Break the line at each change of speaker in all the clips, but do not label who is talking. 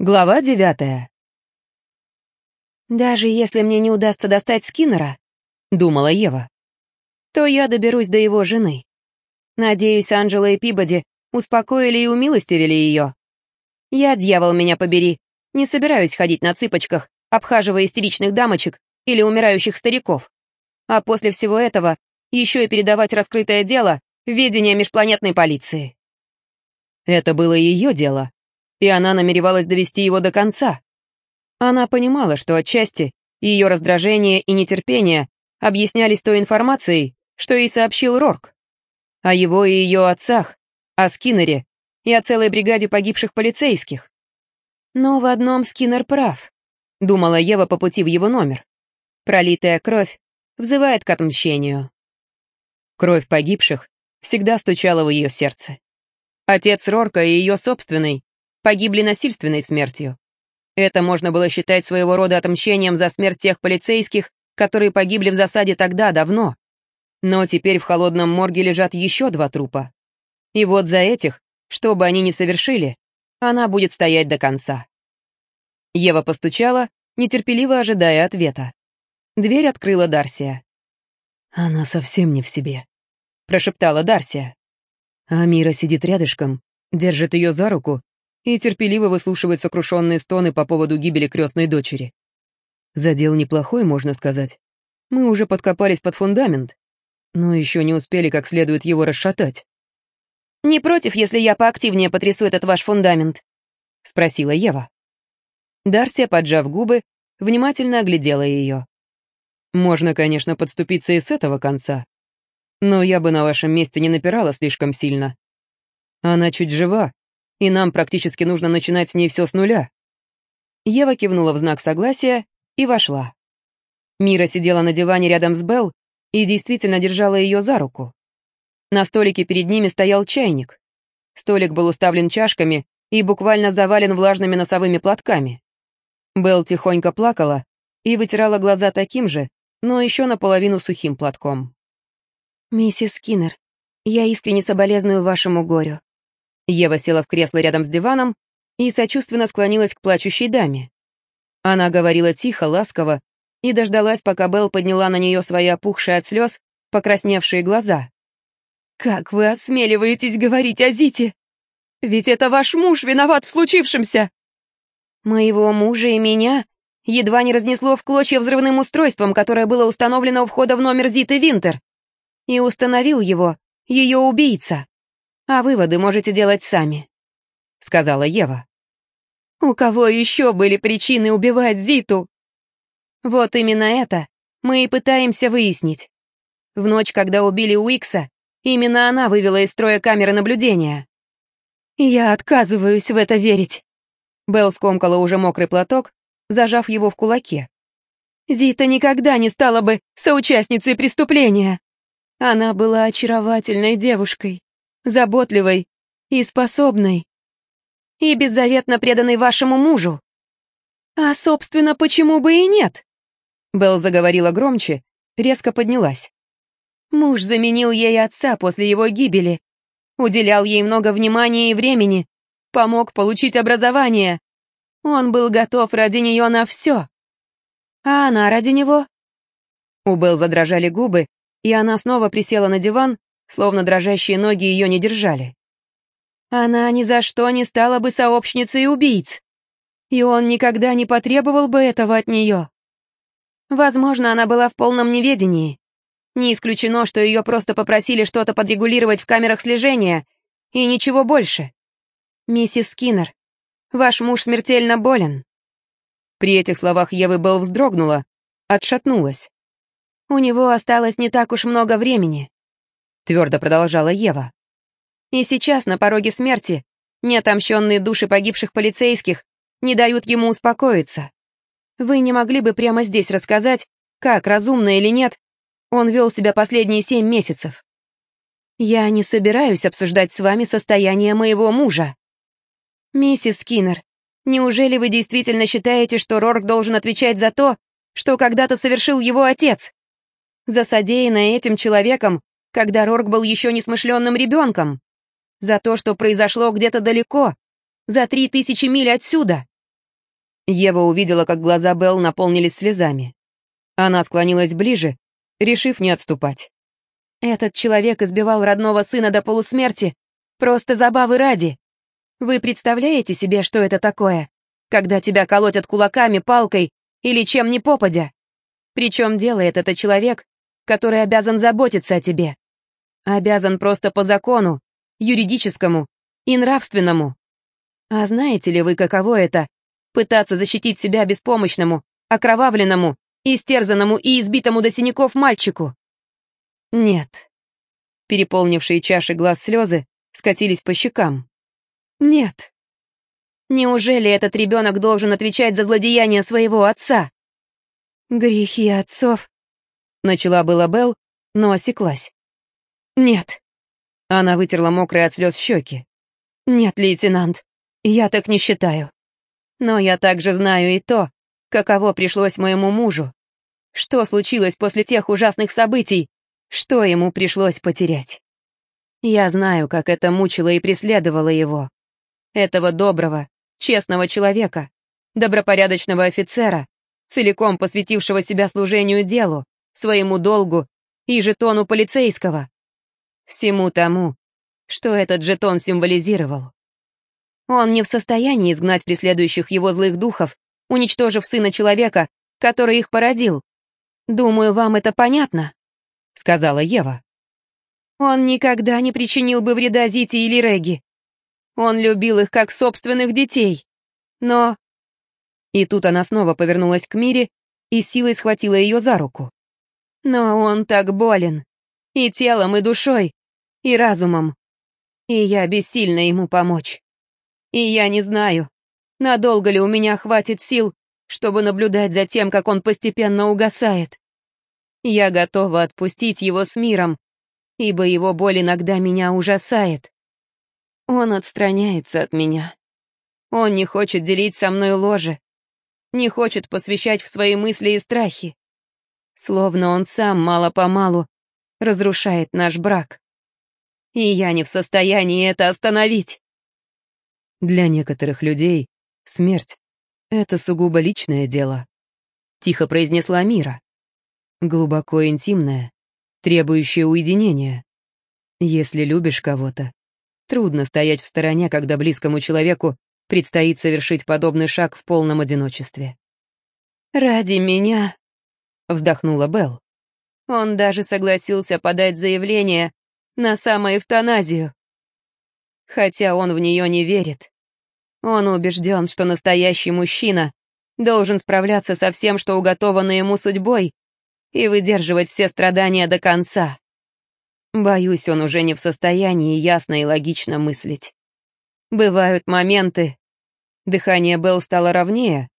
Глава девятая. «Даже если мне не удастся достать Скиннера, — думала Ева, — то я доберусь до его жены. Надеюсь, Анджела и Пибоди успокоили и умилостивили ее. Я, дьявол, меня побери, не собираюсь ходить на цыпочках, обхаживая истеричных дамочек или умирающих стариков. А после всего этого еще и передавать раскрытое дело в ведение межпланетной полиции. Это было ее дело, и она намеревалась довести его до конца. Она понимала, что отчасти ее раздражение и нетерпение объяснялись той информацией, что ей сообщил Рорк. О его и ее отцах, о Скиннере и о целой бригаде погибших полицейских. Но в одном Скиннер прав, думала Ева по пути в его номер. Пролитая кровь взывает к отмщению. Кровь погибших всегда стучала в ее сердце. Отец Рорка и ее собственный погибли насильственной смертью. Это можно было считать своего рода отмщением за смерть тех полицейских, которые погибли в засаде тогда, давно. Но теперь в холодном морге лежат еще два трупа. И вот за этих, что бы они ни совершили, она будет стоять до конца. Ева постучала, нетерпеливо ожидая ответа. Дверь открыла Дарсия.
«Она совсем не в себе», —
прошептала Дарсия.
Амира сидит рядышком, держит ее за руку и терпеливо выслушивает сокрушенные стоны по поводу гибели крестной дочери. Задел неплохой, можно сказать. Мы уже подкопались под фундамент, но еще не успели как следует его расшатать.
«Не против, если я поактивнее потрясу этот ваш фундамент?» — спросила Ева. Дарсия, поджав губы, внимательно оглядела ее.
«Можно, конечно, подступиться и с этого конца, но я бы на вашем месте не напирала слишком сильно. Она чуть жива, и нам практически нужно начинать с ней все с нуля».
Ева кивнула в знак согласия и вошла. Мира сидела на диване рядом с Белл и действительно держала ее за руку. На столике перед ними стоял чайник. Столик был уставлен чашками и буквально завален влажными носовыми платками. Белл тихонько плакала и вытирала глаза таким же, но еще наполовину сухим платком. «Миссис Скиннер, я искренне соболезную вашему горю. Ева села в кресло рядом с диваном и сочувственно склонилась к плачущей даме. Она говорила тихо, ласково, и дождалась, пока Белл подняла на нее свои опухшие от слез, покрасневшие глаза. «Как вы осмеливаетесь говорить о Зите? Ведь это ваш муж виноват в случившемся!» «Моего мужа и меня едва не разнесло в клочья взрывным устройством, которое было установлено у входа в номер Зиты Винтер. И установил его ее убийца а выводы можете делать сами», — сказала Ева. «У кого еще были причины убивать Зиту?» «Вот именно это мы и пытаемся выяснить. В ночь, когда убили Уикса, именно она вывела из строя камеры наблюдения». «Я отказываюсь в это верить». Белл скомкала уже мокрый платок, зажав его в кулаке. «Зита никогда не стала бы соучастницей преступления. Она была очаровательной девушкой, заботливой и способной. И беззаветно преданной вашему мужу. А, собственно, почему бы и нет? Белл заговорила громче, резко поднялась. Муж заменил ей отца после его гибели, уделял ей много внимания и времени, помог получить образование. Он был готов ради нее на все. А она ради него? У Белл задрожали губы, и она снова присела на диван, словно дрожащие ноги ее не держали. Она ни за что не стала бы сообщницей убийц, и он никогда не потребовал бы этого от нее. Возможно, она была в полном неведении. Не исключено, что ее просто попросили что-то подрегулировать в камерах слежения, и ничего больше. Миссис Скиннер, ваш муж смертельно болен. При этих словах Евы Белл вздрогнула, отшатнулась. У него осталось не так уж много времени твердо продолжала Ева. И сейчас, на пороге смерти, неотомщенные души погибших полицейских не дают ему успокоиться. Вы не могли бы прямо здесь рассказать, как, разумно или нет, он вел себя последние семь месяцев? Я не собираюсь обсуждать с вами состояние моего мужа. Миссис Скиннер, неужели вы действительно считаете, что Рорк должен отвечать за то, что когда-то совершил его отец? За содеянное этим человеком когда Рорк был еще несмышленным ребенком. За то, что произошло где-то далеко, за три тысячи миль отсюда, Ева увидела, как глаза Белл наполнились слезами. Она склонилась ближе, решив не отступать. «Этот человек избивал родного сына до полусмерти, просто забавы ради. Вы представляете себе, что это такое, когда тебя колотят кулаками, палкой или чем ни попадя? Причем делает это человек, который обязан заботиться о тебе. Обязан просто по закону, юридическому и нравственному. А знаете ли вы, каково это — пытаться защитить себя беспомощному, окровавленному, истерзанному и избитому до синяков мальчику? Нет. Переполнившие чаши глаз слезы скатились по щекам. Нет. Неужели этот ребенок должен отвечать за злодеяние своего отца? Грехи отцов. Начала была Белл, но осеклась. Нет. Она вытерла мокрые от слез щеки. Нет, лейтенант, я так не считаю. Но я также знаю и то, каково пришлось моему мужу. Что случилось после тех ужасных событий, что ему пришлось потерять. Я знаю, как это мучило и преследовало его. Этого доброго, честного человека, добропорядочного офицера, целиком посвятившего себя служению делу, своему долгу и жетону полицейского. Всему тому, что этот жетон символизировал. Он не в состоянии изгнать преследующих его злых духов, уничтожив сына человека, который их породил. Думаю, вам это понятно, — сказала Ева. Он никогда не причинил бы вреда Зите или Реги. Он любил их как собственных детей. Но... И тут она снова повернулась к Мире и силой схватила ее за руку. Но он так болен. И телом, и душой, и разумом. И я бессильна ему помочь. И я не знаю, надолго ли у меня хватит сил, чтобы наблюдать за тем, как он постепенно угасает. Я готова отпустить его с миром, ибо его боль иногда меня ужасает. Он отстраняется от меня. Он не хочет делить со мной ложе, не хочет посвящать в свои мысли и страхи. Словно он сам мало-помалу разрушает наш брак. И я не в состоянии это остановить.
Для некоторых людей смерть — это сугубо личное дело, тихо произнесла Мира. Глубоко интимное, требующее уединения. Если любишь кого-то, трудно стоять в стороне, когда близкому человеку предстоит совершить подобный шаг в полном одиночестве.
«Ради меня», — вздохнула Белл. Он даже согласился подать заявление на самоэвтаназию. Хотя он в нее не верит. Он убежден, что настоящий мужчина должен справляться со всем, что уготовано ему судьбой, и выдерживать все страдания до конца. Боюсь, он уже не в состоянии ясно и логично мыслить. Бывают моменты... Дыхание Белл стало ровнее.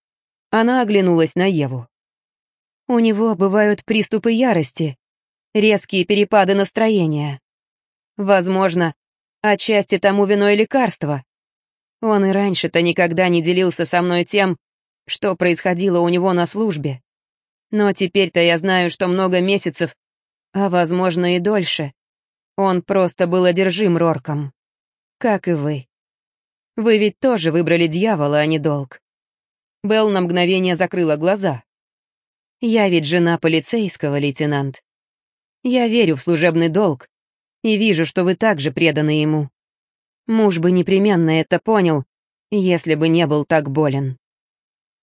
Она оглянулась на Еву. У него бывают приступы ярости, резкие перепады настроения. Возможно, отчасти тому виной лекарство. Он и раньше-то никогда не делился со мной тем, что происходило у него на службе. Но теперь-то я знаю, что много месяцев, а возможно и дольше, он просто был одержим Рорком. Как и вы. Вы ведь тоже выбрали дьявола, а не долг. Белл на мгновение закрыла глаза. Я ведь жена полицейского, лейтенант. Я верю в служебный долг и вижу, что вы также преданы ему. Муж бы непременно это понял, если бы не был так болен.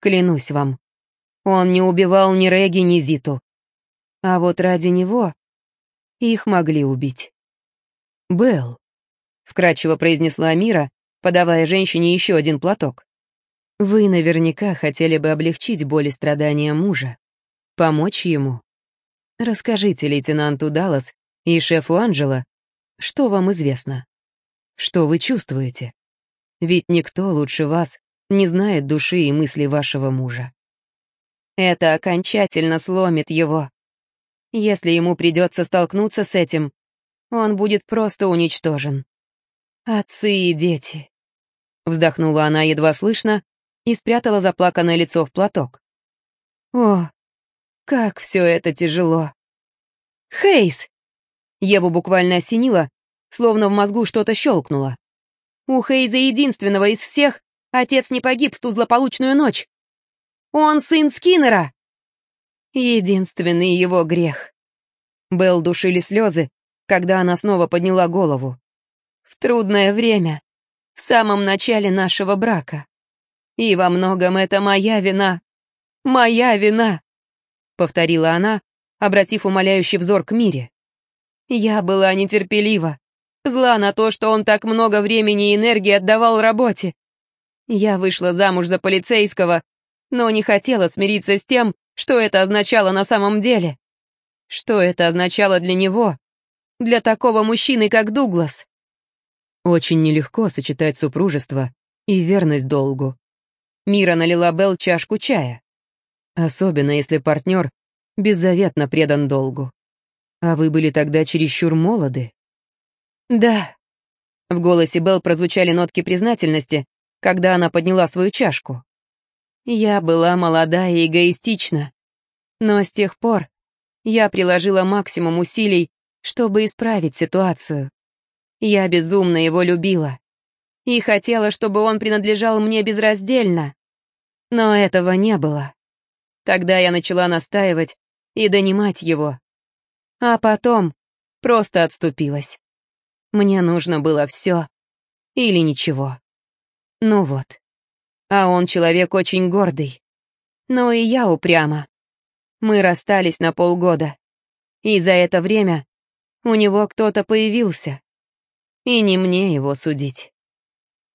Клянусь вам, он не убивал ни Реги, ни Зиту. А вот ради него их могли убить. «Белл», — вкратчиво произнесла Амира, подавая женщине еще один платок. «Вы наверняка хотели бы облегчить боль и страдания мужа, помочь ему. Расскажите лейтенанту Даллас и шефу Анджела, что вам известно, что вы чувствуете. Ведь никто лучше вас не знает души и мысли вашего мужа. Это окончательно сломит его. Если ему придется столкнуться с этим, он будет просто уничтожен. Отцы и дети. Вздохнула она едва слышно и спрятала заплаканное лицо в платок. О, как все это тяжело. Хейс! Еву буквально осенило, словно в мозгу что-то щелкнуло. У Хейза единственного из всех отец не погиб в ту злополучную ночь. Он сын Скиннера. Единственный его грех. Белл душили слезы, когда она снова подняла голову. В трудное время, в самом начале нашего брака. И во многом это моя вина. Моя вина, повторила она, обратив умоляющий взор к Мире. Я была нетерпелива, зла на то, что он так много времени и энергии отдавал работе. Я вышла замуж за полицейского, но не хотела смириться с тем, что это означало на самом деле. Что это означало для него, для такого мужчины, как Дуглас.
Очень нелегко сочетать супружество и верность долгу. Мира налила Белл чашку чая. Особенно если партнер беззаветно предан долгу. А вы были тогда чересчур молоды.
Да. В голосе Белл прозвучали нотки признательности, когда она подняла свою чашку. Я была молода и эгоистична. Но с тех пор я приложила максимум усилий, чтобы исправить ситуацию. Я безумно его любила. И хотела, чтобы он принадлежал мне безраздельно. Но этого не было. Тогда я начала настаивать и донимать его. А потом просто отступилась. Мне нужно было все или ничего. Ну вот. А он человек очень гордый. Но и я упряма. Мы расстались на полгода. И за это время у него кто-то появился. И не мне его судить.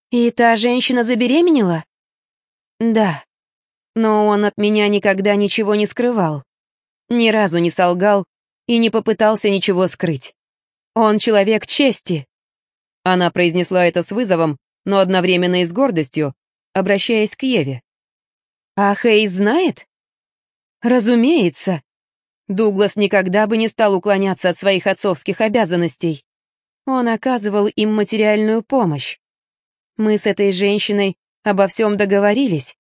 И та женщина забеременела? Да. Но он от меня никогда ничего не скрывал. Ни разу не солгал и не попытался ничего скрыть. Он человек чести. Она произнесла это с вызовом, но одновременно и с гордостью, обращаясь к Еве. А Хейз знает? Разумеется. Дуглас никогда бы не стал уклоняться от своих отцовских обязанностей. Он оказывал им материальную помощь. Мы с этой женщиной обо всем договорились,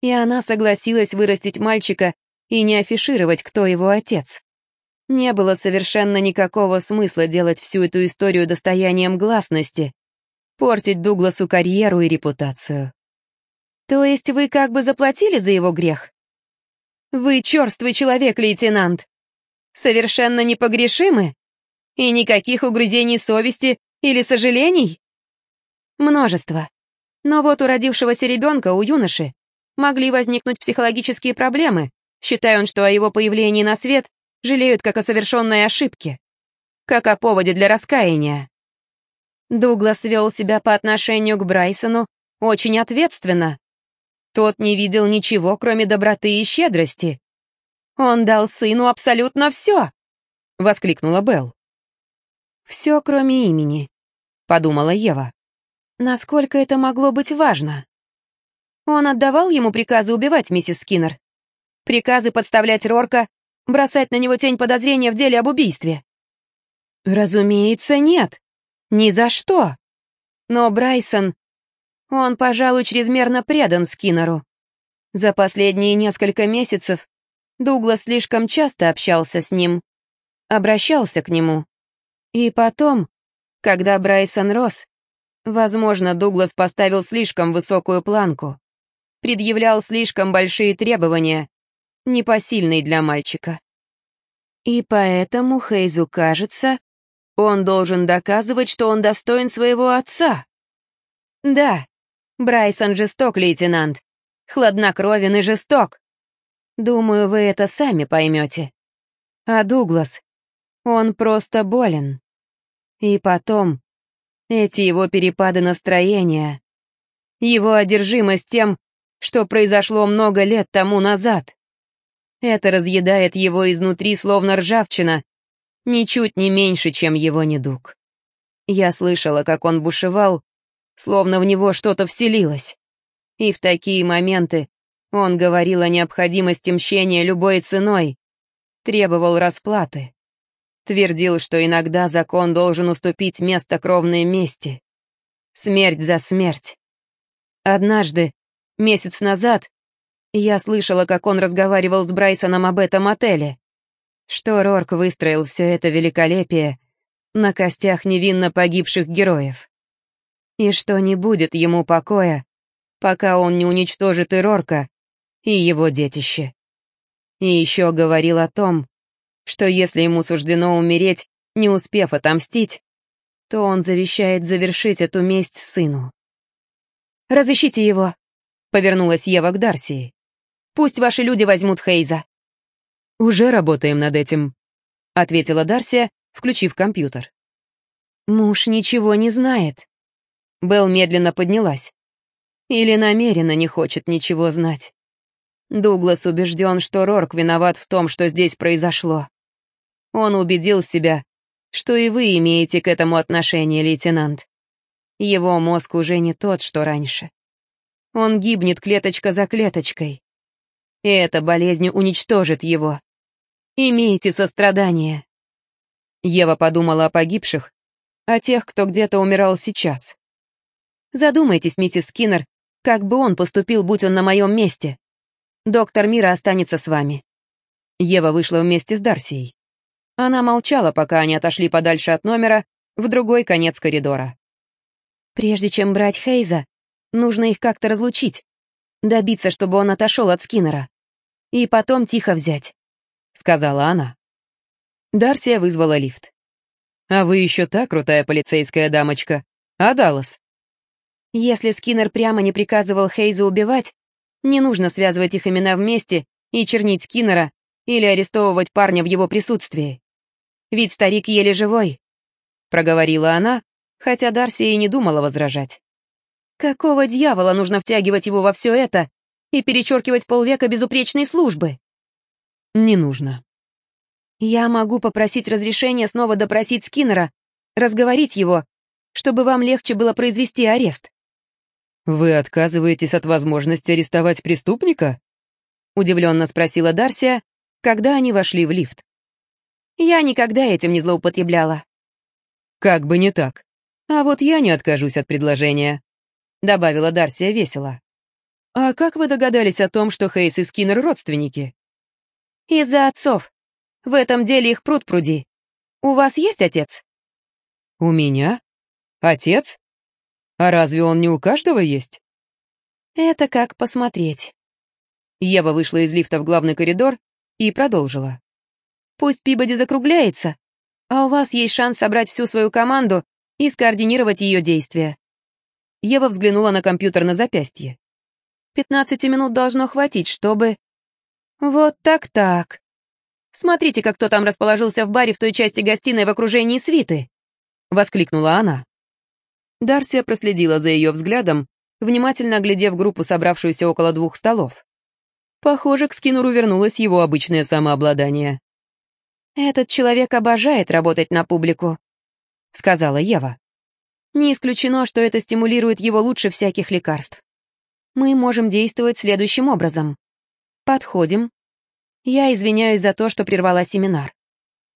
и она согласилась вырастить мальчика и не афишировать, кто его отец. Не было совершенно никакого смысла делать всю эту историю достоянием гласности, портить Дугласу карьеру и репутацию. То есть вы как бы заплатили за его грех? Вы черствый человек, лейтенант. Совершенно непогрешимы? И никаких угрызений совести или сожалений? Множество. Но вот у родившегося ребенка, у юноши, могли возникнуть психологические проблемы, считая он, что о его появлении на свет жалеют как о совершенной ошибке, как о поводе для раскаяния. Дуглас вел себя по отношению к Брайсону очень ответственно, тот не видел ничего, кроме доброты и щедрости. Он дал сыну абсолютно все, воскликнула Белл. Все, кроме имени, подумала Ева. Насколько это могло быть важно? Он отдавал ему приказы убивать миссис Скиннер. Приказы подставлять Рорка, бросать на него тень подозрения в деле об убийстве. Разумеется, нет. Ни за что. Но Брайсон он, пожалуй, чрезмерно предан Скиннеру. За последние несколько месяцев Дуглас слишком часто общался с ним, обращался к нему. И потом, когда Брайсон рос, возможно, Дуглас поставил слишком высокую планку, предъявлял слишком большие требования, непосильные для мальчика. И поэтому Хейзу кажется, он должен доказывать, что он достоин своего отца. Да, Брайсон жесток, лейтенант. Хладнокровен и жесток. Думаю, вы это сами поймете. А Дуглас, он просто болен. И потом, эти его перепады настроения, его одержимость тем, что произошло много лет тому назад. Это разъедает его изнутри, словно ржавчина, ничуть не меньше, чем его недуг. Я слышала, как он бушевал, словно в него что-то вселилось. И в такие моменты он говорил о необходимости мщения любой ценой, требовал расплаты. Твердил, что иногда закон должен уступить место кровной мести. Смерть за смерть. Однажды, месяц назад, я слышала, как он разговаривал с Брайсоном об этом отеле. Что Рорк выстроил все это великолепие на костях невинно погибших героев и что не будет ему покоя, пока он не уничтожит Ирорка и его детище. И еще говорил о том, что если ему суждено умереть, не успев отомстить, то он завещает завершить эту месть сыну. «Разыщите его», — повернулась Ева к Дарсии. «Пусть ваши люди возьмут Хейза».
«Уже работаем над этим», — ответила Дарсия, включив компьютер.
«Муж ничего не знает». Белл медленно поднялась. Или намеренно не хочет ничего знать. Дуглас убежден, что Рорк виноват в том, что здесь произошло. Он убедил себя, что и вы имеете к этому отношение, лейтенант. Его мозг уже не тот, что раньше. Он гибнет клеточка за клеточкой. И эта болезнь уничтожит его. Имейте сострадание. Ева подумала о погибших, о тех, кто где-то умирал сейчас. Задумайтесь, миссис Скиннер, как бы он поступил, будь он на моем месте? Доктор Мира останется с вами». Ева вышла вместе с Дарсией. Она молчала, пока они отошли подальше от номера, в другой конец коридора. «Прежде чем брать Хейза, нужно их как-то разлучить, добиться, чтобы он отошел от Скиннера, и потом тихо взять», — сказала она. Дарсия вызвала лифт.
«А вы еще та крутая полицейская дамочка, а, Даллас?»
Если Скиннер прямо не приказывал Хейзу убивать, не нужно связывать их имена вместе и чернить Скиннера или арестовывать парня в его присутствии. Ведь старик еле живой, — проговорила она, хотя Дарси и не думала возражать. Какого дьявола нужно втягивать его во все это и перечеркивать полвека безупречной службы?
Не нужно.
Я могу попросить разрешения снова допросить Скиннера, разговорить его, чтобы вам легче было произвести арест.
«Вы отказываетесь от возможности арестовать преступника?» — удивленно спросила Дарсия, когда они вошли в лифт.
«Я никогда этим не злоупотребляла».
«Как бы не так. А вот я не откажусь от предложения», — добавила Дарсия весело. «А как вы догадались о том, что Хейс и Скиннер родственники?»
«Из-за отцов. В этом деле их пруд пруди. У вас есть отец?»
«У меня? Отец?» А разве он не у каждого есть?
Это как посмотреть. Ева вышла из лифта в главный коридор и продолжила. Пусть Пибоди закругляется, а у вас есть шанс собрать всю свою команду и скоординировать ее действия. Ева взглянула на компьютер на запястье. Пятнадцати минут должно хватить, чтобы... Вот так-так. Смотрите, как кто там расположился в баре в той части гостиной в окружении свиты. Воскликнула она.
Дарсия проследила за ее взглядом, внимательно оглядев группу, собравшуюся около двух столов. Похоже, к Скинуру вернулось его обычное самообладание.
«Этот человек обожает работать на публику», — сказала Ева. «Не исключено, что это стимулирует его лучше всяких лекарств. Мы можем действовать следующим образом. Подходим. Я извиняюсь за то, что прервала семинар.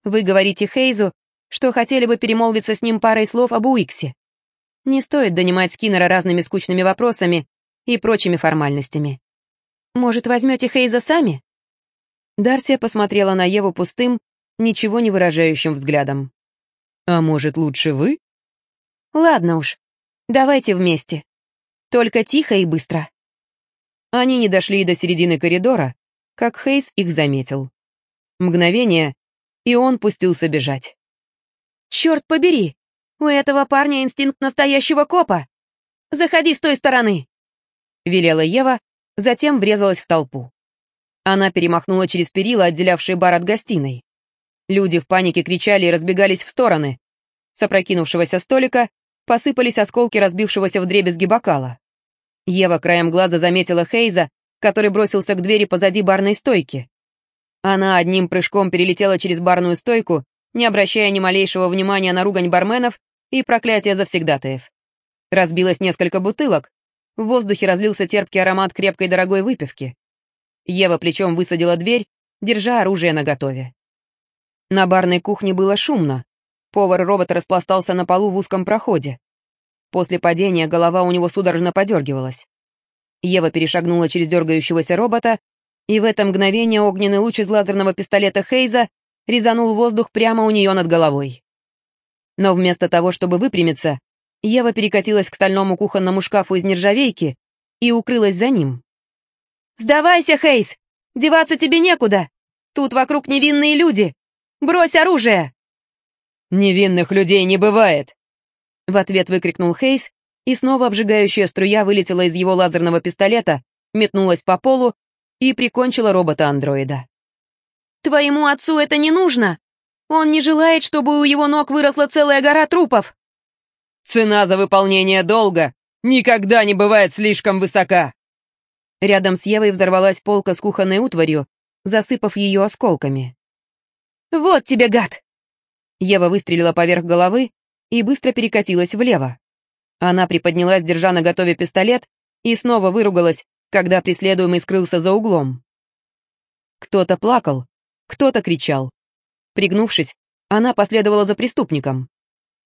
Вы говорите Хейзу, что хотели бы перемолвиться с ним парой слов об Уиксе. Не стоит донимать Скиннера разными скучными вопросами и прочими формальностями. Может, возьмете Хейза сами?»
Дарсия посмотрела на Еву пустым, ничего не выражающим взглядом. «А может, лучше вы?»
«Ладно уж, давайте вместе. Только тихо и быстро».
Они не дошли до середины коридора, как Хейз их заметил. Мгновение, и он пустился бежать.
«Черт побери! У этого парня инстинкт настоящего копа. Заходи с той стороны!» Велела Ева, затем врезалась в толпу. Она перемахнула через перила, отделявшие бар от гостиной. Люди в панике кричали и разбегались в стороны. С опрокинувшегося столика посыпались осколки разбившегося в дребезги бокала. Ева краем глаза заметила Хейза, который бросился к двери позади барной стойки. Она одним прыжком перелетела через барную стойку не обращая ни малейшего внимания на ругань барменов и проклятия завсегдатаев. Разбилось несколько бутылок, в воздухе разлился терпкий аромат крепкой дорогой выпивки. Ева плечом высадила дверь, держа оружие наготове. На барной кухне было шумно. Повар-робот распластался на полу в узком проходе. После падения голова у него судорожно подергивалась. Ева перешагнула через дергающегося робота, и в это мгновение огненный луч из лазерного пистолета Хейза резанул воздух прямо у нее над головой. Но вместо того, чтобы выпрямиться, Ева перекатилась к стальному кухонному шкафу из нержавейки и укрылась за ним. «Сдавайся, Хейс! Деваться тебе некуда! Тут вокруг невинные люди! Брось оружие!»
«Невинных людей не бывает!»
В ответ выкрикнул Хейс, и снова обжигающая струя вылетела из его лазерного пистолета, метнулась по полу и прикончила робота-андроида. «Твоему отцу это не нужно! Он не желает, чтобы у его ног выросла целая гора трупов!»
«Цена за выполнение долга никогда не бывает слишком высока!»
Рядом с Евой взорвалась полка с кухонной утварью, засыпав ее осколками. «Вот тебе, гад!» Ева выстрелила поверх головы и быстро перекатилась влево. Она приподнялась, держа на готове пистолет, и снова выругалась, когда преследуемый скрылся за углом. Кто-то плакал, кто-то кричал. Пригнувшись, она последовала за преступником.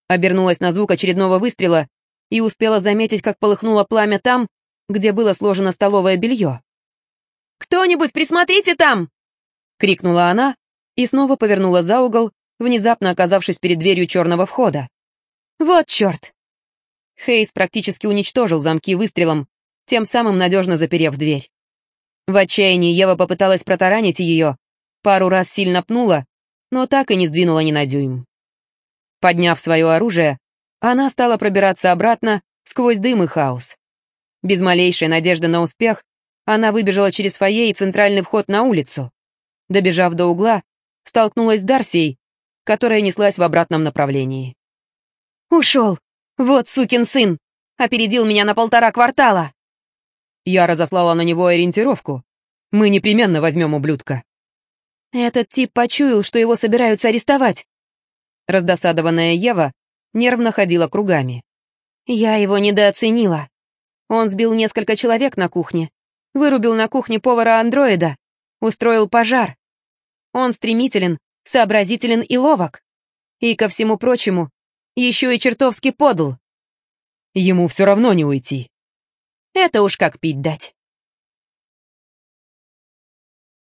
Обернулась на звук очередного выстрела и успела заметить, как полыхнуло пламя там, где было сложено столовое белье. «Кто-нибудь присмотрите там!» — крикнула она и снова повернула за угол, внезапно оказавшись перед дверью черного входа. «Вот черт!» Хейс практически уничтожил замки выстрелом, тем самым надежно заперев дверь. В отчаянии Ева попыталась протаранить ее, пару раз сильно пнула, но так и не сдвинула ни на дюйм. Подняв свое оружие, она стала пробираться обратно сквозь дым и хаос. Без малейшей надежды на успех, она выбежала через фойе и центральный вход на улицу. Добежав до угла, столкнулась с Дарсией, которая неслась в обратном направлении. «Ушел! Вот сукин сын! Опередил меня на полтора квартала!»
Я разослала на него ориентировку. Мы непременно возьмем ублюдка.
Этот тип почуял, что его собираются арестовать. Раздосадованная Ева нервно ходила кругами. Я его недооценила. Он сбил несколько человек на кухне, вырубил на кухне повара-андроида, устроил пожар. Он стремителен, сообразителен и ловок. И, ко всему прочему, еще и чертовски подл.
Ему все равно не уйти.
Это уж как пить дать.